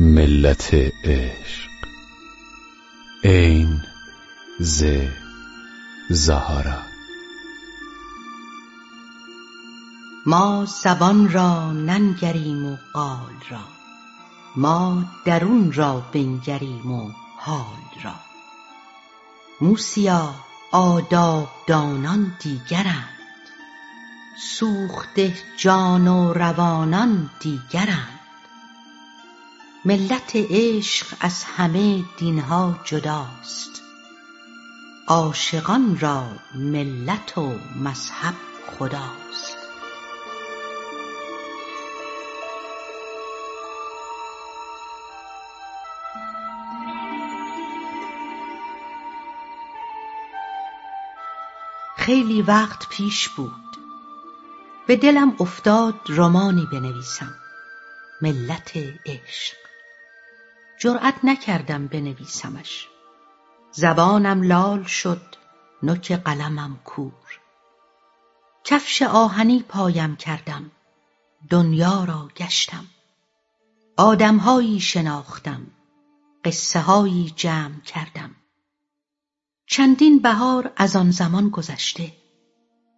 ملت عشق. عین ز زهارا ما زبان را ننگریم و قال را. ما درون را بنگریم و حال را. موسیا آداب دانان دیگرند. سوخته جان و روانان دیگرند. ملت عشق از همه دین ها جداست. عاشقان را ملت و مذهب خداست. خیلی وقت پیش بود. به دلم افتاد رمانی بنویسم. ملت عشق. جرأت نکردم بنویسمش. زبانم لال شد نوک قلمم کور. کفش آهنی پایم کردم دنیا را گشتم. آدمهایی شناختم قصه هایی جمع کردم. چندین بهار از آن زمان گذشته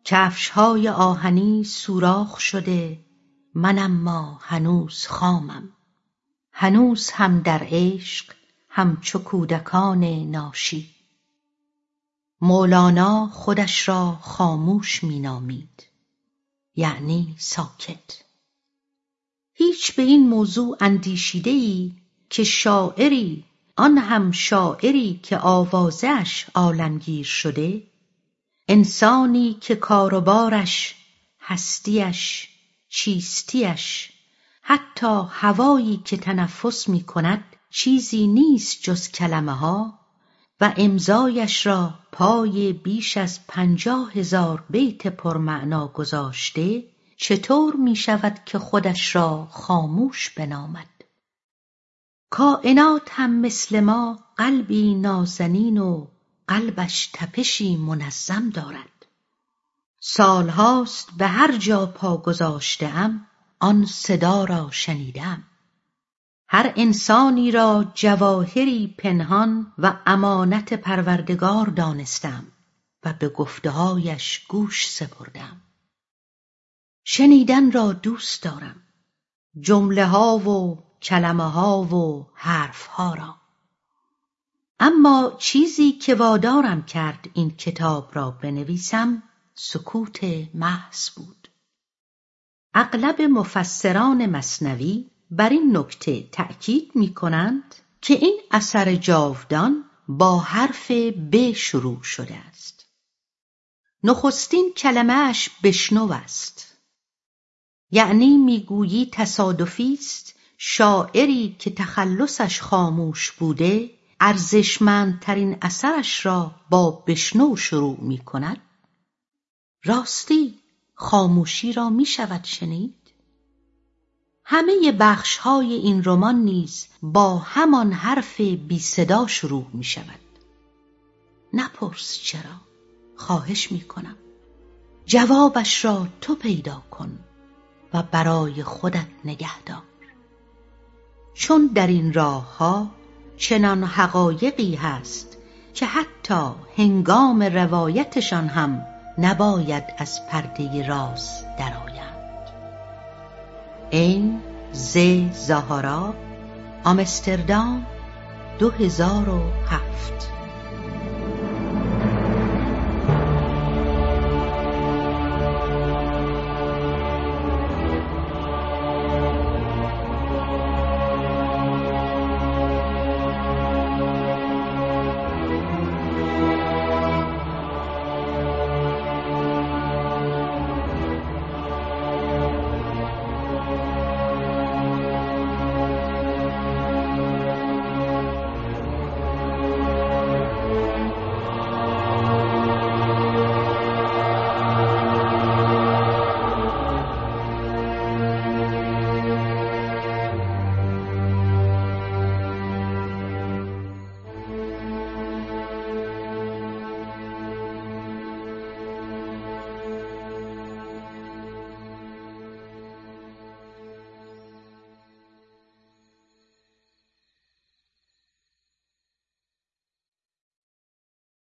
کفشهای آهنی سوراخ شده من اما هنوز خامم. هنوز هم در عشق همچو کودکان ناشی. مولانا خودش را خاموش مینامید یعنی ساکت. هیچ به این موضوع اندیشیده ای که شاعری آن هم شاعری که آوازه اش عالمگیر شده انسانی که کار و بارش هستیش چیستیش حتی هوایی که تنفس می کند چیزی نیست جز کلمه ها و امضایش را پای بیش از پنجاه هزار بیت پرمعنا گذاشته چطور می شود که خودش را خاموش بنامد؟ کائنات هم مثل ما قلبی نازنین و قلبش تپشی منظم دارد. سالهاست به هر جا پا گذاشته آن صدا را شنیدم. هر انسانی را جواهری پنهان و امانت پروردگار دانستم و به گفتههایش گوش سپردم. شنیدن را دوست دارم. جمله ها و کلمه ها و حرف ها را. اما چیزی که وادارم کرد این کتاب را بنویسم سکوت محض بود. اغلب مفسران مصنوی بر این نکته تأکید می کنند که این اثر جاودان با حرف ب شروع شده است. نخستین کلمه اش بشنو است. یعنی می‌گویی تصادفی است شاعری که تخلصش خاموش بوده ارزشمندترین اثرش را با بشنو شروع می کند راستی خاموشی را می شود شنید. همه بخش های این رمان نیز با همان حرف بی صدا شروع می شود. نپرس چرا خواهش می کنم. جوابش را تو پیدا کن و برای خودت نگه دار چون در این راه ها چنان حقایقی هست که حتی هنگام روایتشان هم نباید از پرده راز درآیند. این ز زهارا آمستردام دو هزار و هفت.